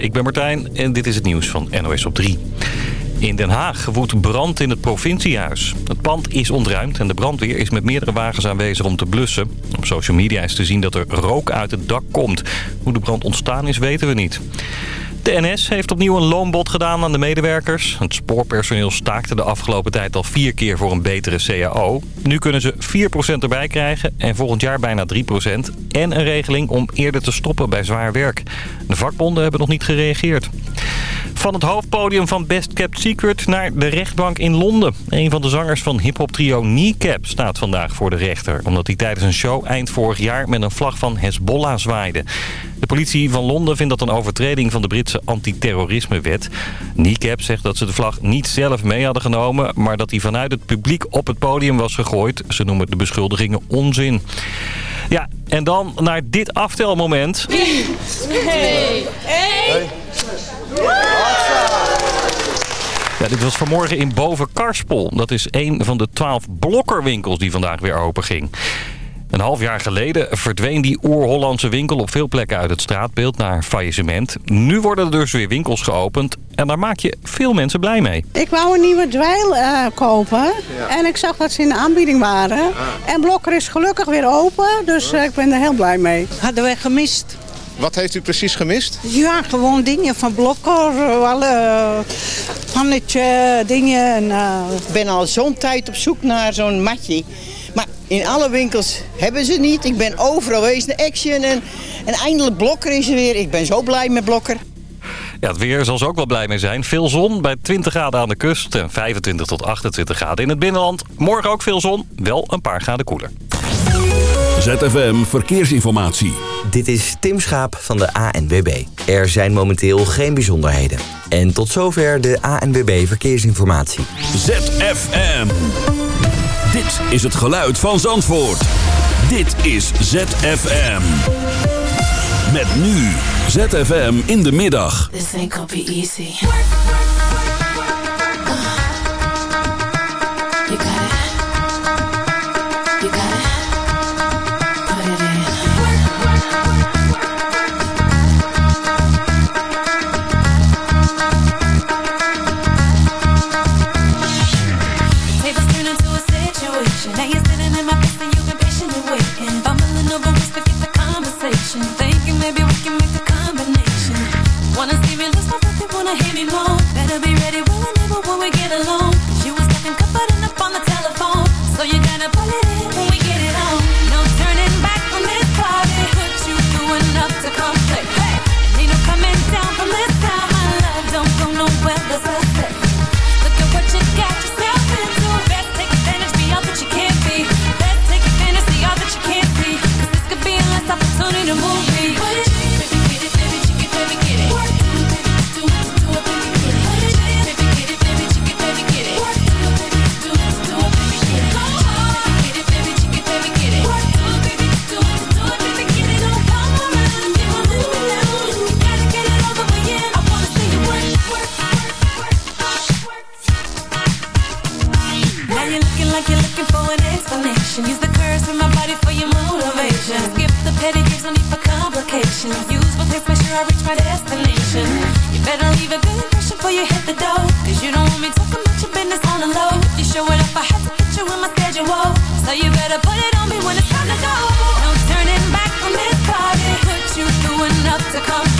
Ik ben Martijn en dit is het nieuws van NOS op 3. In Den Haag woedt brand in het provinciehuis. Het pand is ontruimd en de brandweer is met meerdere wagens aanwezig om te blussen. Op social media is te zien dat er rook uit het dak komt. Hoe de brand ontstaan is weten we niet. De NS heeft opnieuw een loonbod gedaan aan de medewerkers. Het spoorpersoneel staakte de afgelopen tijd al vier keer voor een betere CAO. Nu kunnen ze 4% erbij krijgen en volgend jaar bijna 3%. En een regeling om eerder te stoppen bij zwaar werk. De vakbonden hebben nog niet gereageerd. Van het hoofdpodium van Best Kept Secret naar de rechtbank in Londen. Een van de zangers van hiphop trio Kneecap staat vandaag voor de rechter. Omdat hij tijdens een show eind vorig jaar met een vlag van Hezbollah zwaaide. De politie van Londen vindt dat een overtreding van de Britse antiterrorismewet. Kneecap zegt dat ze de vlag niet zelf mee hadden genomen... maar dat hij vanuit het publiek op het podium was gegooid. Ze noemen de beschuldigingen onzin. Ja, en dan naar dit aftelmoment. 3, 2, 1... Ja, dit was vanmorgen in Boven Karspel. Dat is een van de twaalf blokkerwinkels die vandaag weer open ging. Een half jaar geleden verdween die oer-Hollandse winkel op veel plekken uit het straatbeeld naar faillissement. Nu worden er dus weer winkels geopend en daar maak je veel mensen blij mee. Ik wou een nieuwe dweil uh, kopen en ik zag dat ze in de aanbieding waren. En Blokker is gelukkig weer open, dus uh, ik ben er heel blij mee. Hadden wij gemist. Wat heeft u precies gemist? Ja, gewoon dingen van Blokker, alle pannetje dingen. En, uh... Ik ben al zo'n tijd op zoek naar zo'n matje. Maar in alle winkels hebben ze niet. Ik ben overal geweest, de Action en, en eindelijk Blokker is er weer. Ik ben zo blij met Blokker. Ja, het weer zal ze ook wel blij mee zijn. Veel zon bij 20 graden aan de kust en 25 tot 28 graden in het binnenland. Morgen ook veel zon, wel een paar graden koeler. ZFM Verkeersinformatie. Dit is Tim Schaap van de ANWB. Er zijn momenteel geen bijzonderheden. En tot zover de ANWB Verkeersinformatie. ZFM. Dit is het geluid van Zandvoort. Dit is ZFM. Met nu ZFM in de middag. This ain't gonna be easy. Better leave a good impression before you hit the door. Cause you don't want me talking about your business on the low. If you show it up, I have to put you in my schedule. So you better put it on me when it's time to go. No turning back from this party. Put you through enough to come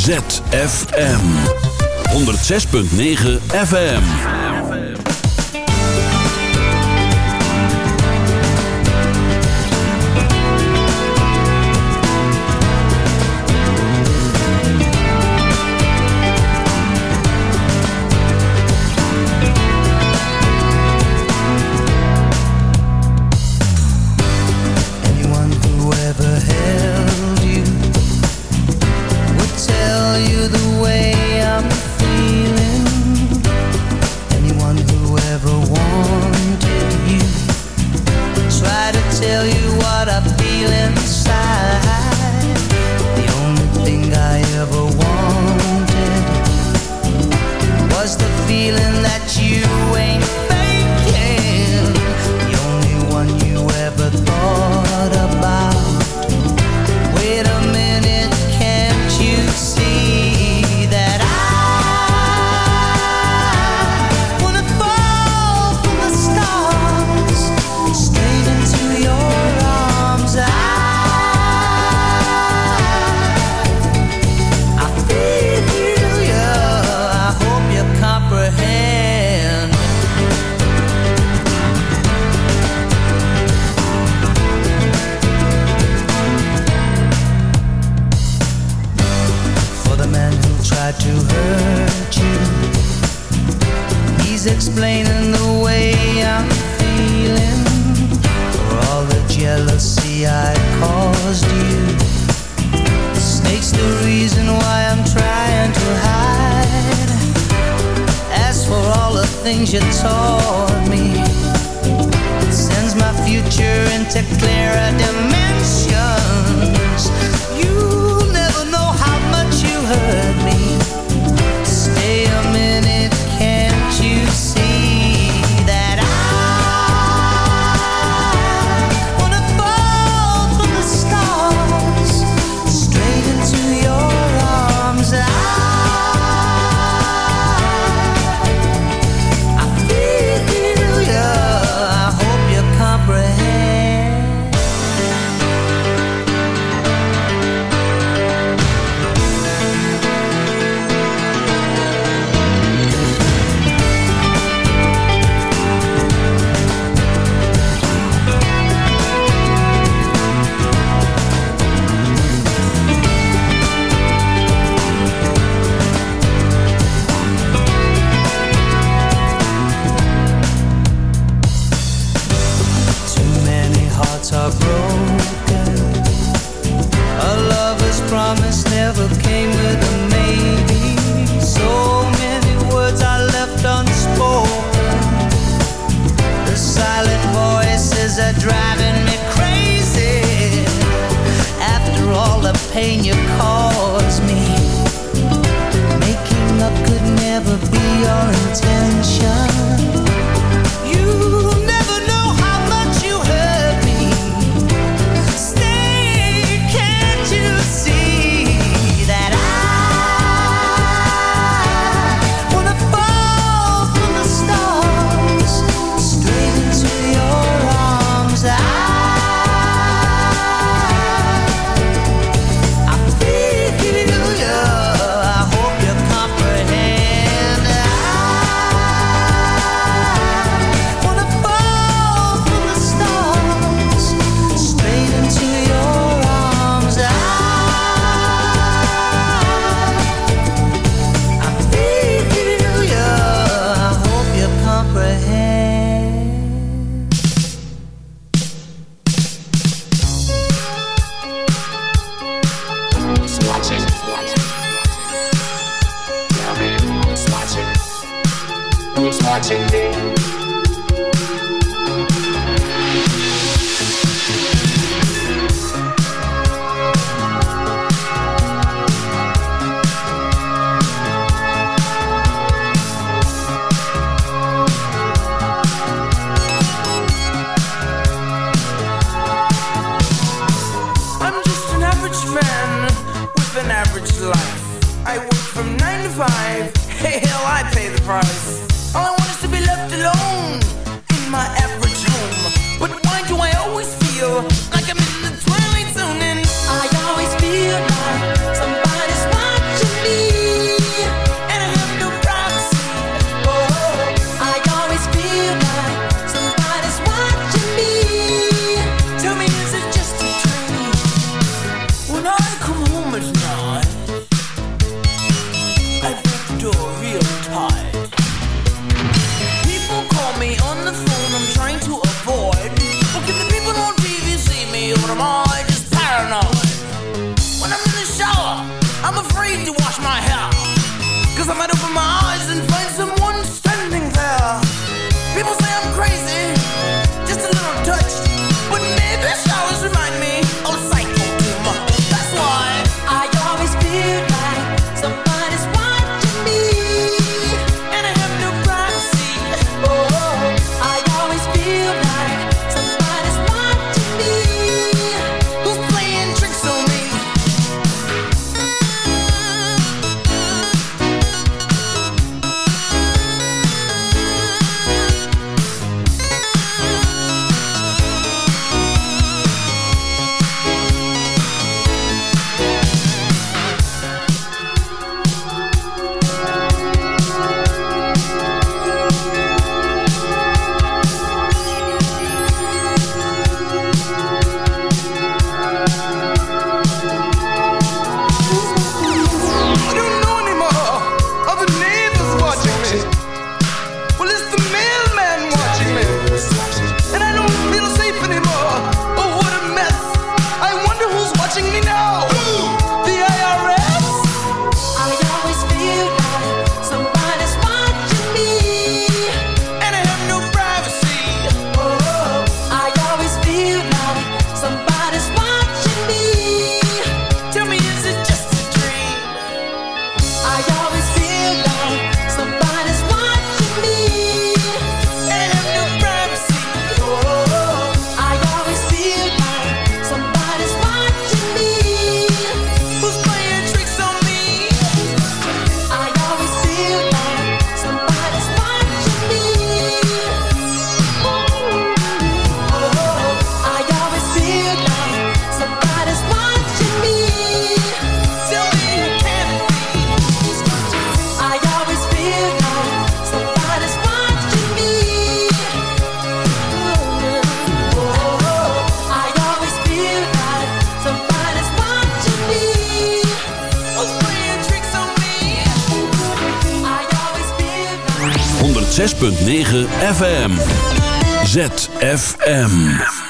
ZFM 106.9 FM. my future clearer dimensions. pretend 106.9 FM. ZFM.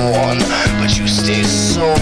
Everyone. But you stay so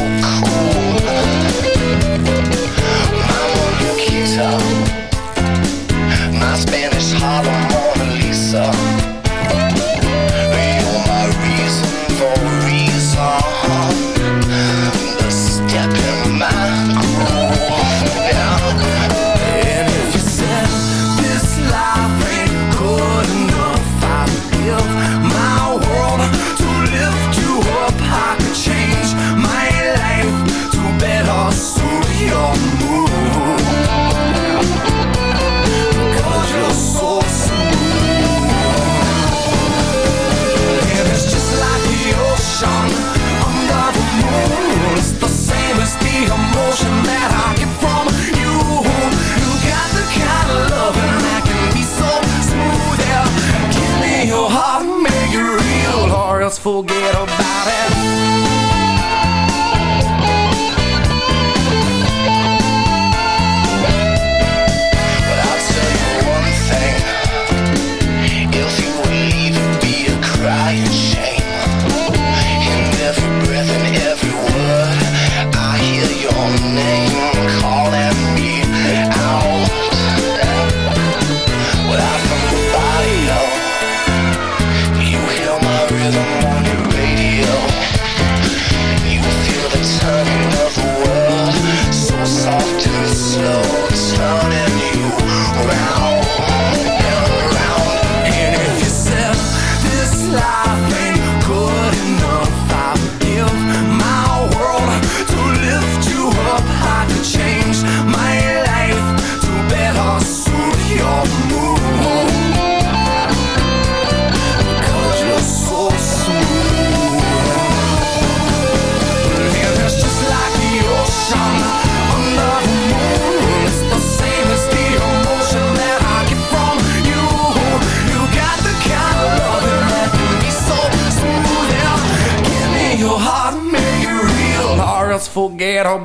vero.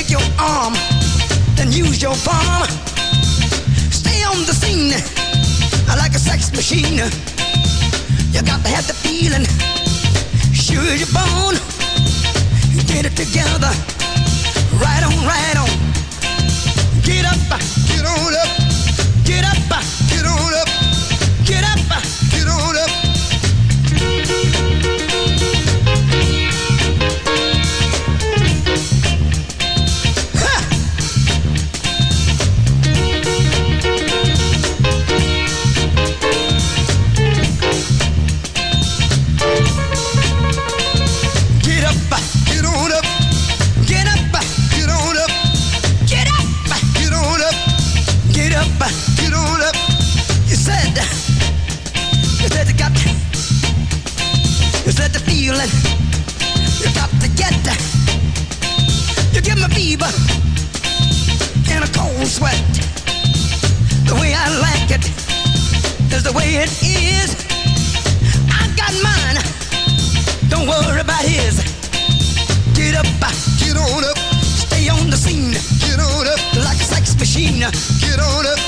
Shake your arm. Then use your palm. Stay on the scene like a sex machine. You got to have the feeling. Sure you're born. Get it together. Right on, right on. Get up, get on up. Get up, get on up. Get up, get on up. Get the way it is. I got mine. Don't worry about his. Get up, get on up, stay on the scene. Get on up like a sex machine. Get on up,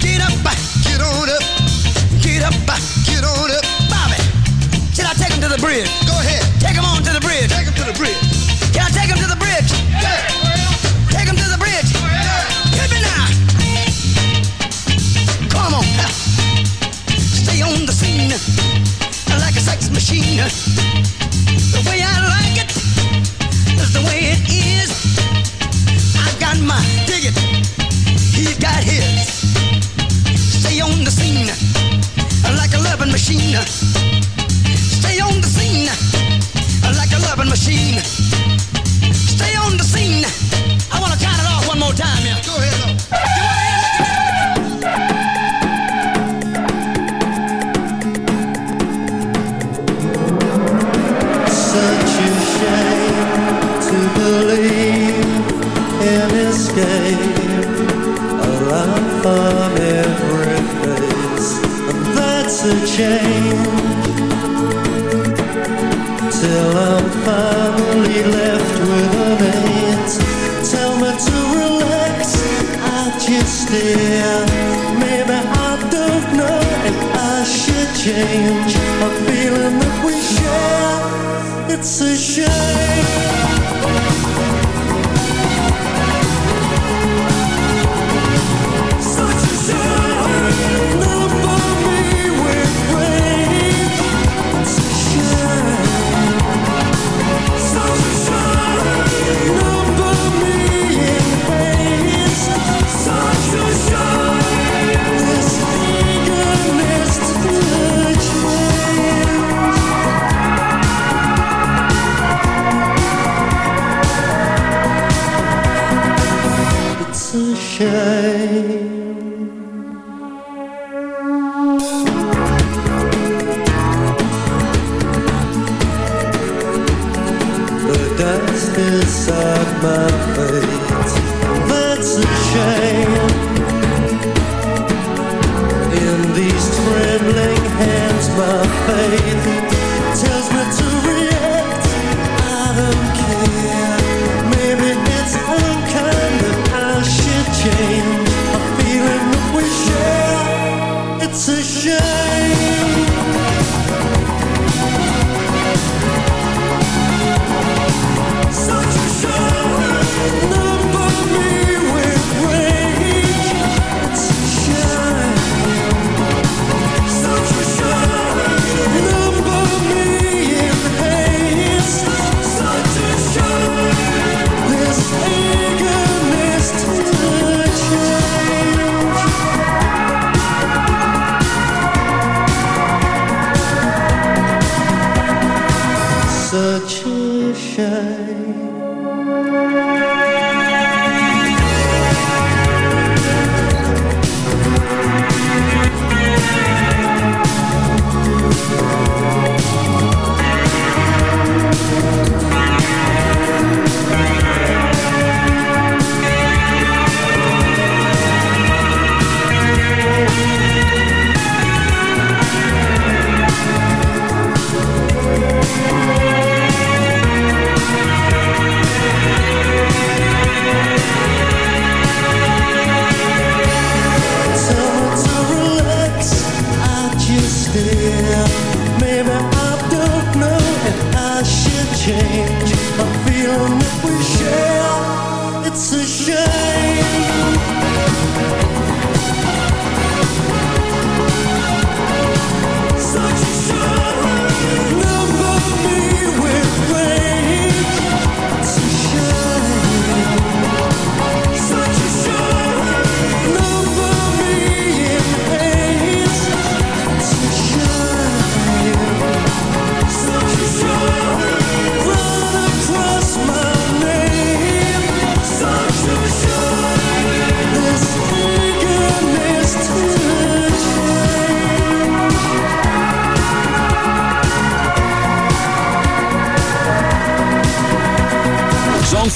get up, get on up, get up, get on up. Bobby, should I take him to the bridge? Go ahead. Take him on to the bridge. Take him to the bridge. Machine. The way I like it is the way it is. I got my it. He's got his. Stay on the scene like a loving machine. Stay on the scene like a loving machine. Finally left with an eight. Tell me to relax, I just stare. Maybe I don't know if I should change.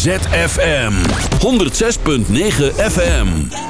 ZFM 106.9 FM.